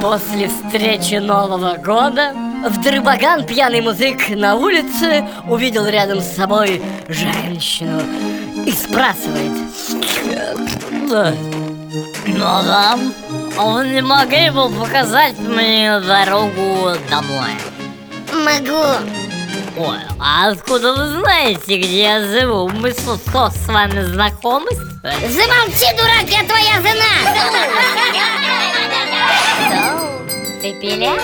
После встречи Нового года в Дрыбаган пьяный музык на улице увидел рядом с собой женщину и спрашивает Мадам, вы не могли бы показать мне дорогу домой? Могу. Ой, а откуда вы знаете, где я живу? Мы что с вами знакомы? Замолчи, дурак, я твоя жена! Алло,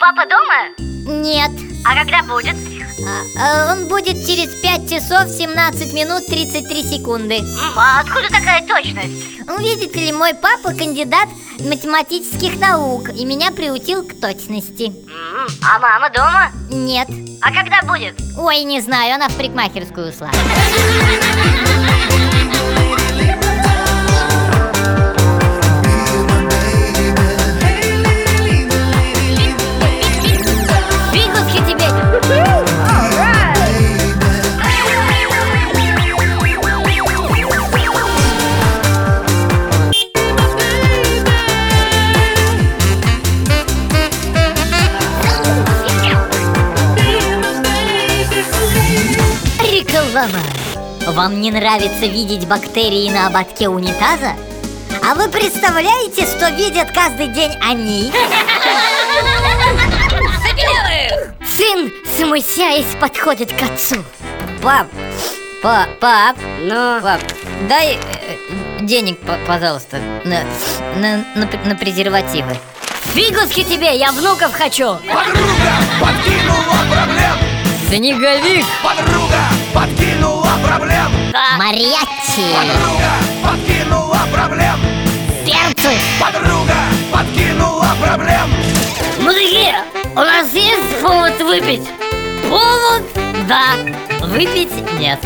папа дома? Нет. А когда будет? А, а, он будет через 5 часов 17 минут 33 секунды. А откуда такая точность? Ну, видите ли, мой папа кандидат математических наук и меня приутил к точности. А мама дома? Нет. А когда будет? Ой, не знаю, она в парикмахерскую ушла. Реклама. Вам не нравится видеть бактерии на ободке унитаза? А вы представляете, что видят каждый день они? Сын, смущаясь, подходит к отцу. Пап, пап, пап, Ну, пап, дай э, денег, пожалуйста, на, на, на, на презервативы. Фигуски тебе, я внуков хочу! Подруга подкинула снеговик Подруга подкинула проблем Мариачи! Подруга подкинула проблем Перцы! Подруга подкинула проблем Мужики, у нас есть повод выпить? Повод? Да, выпить нет.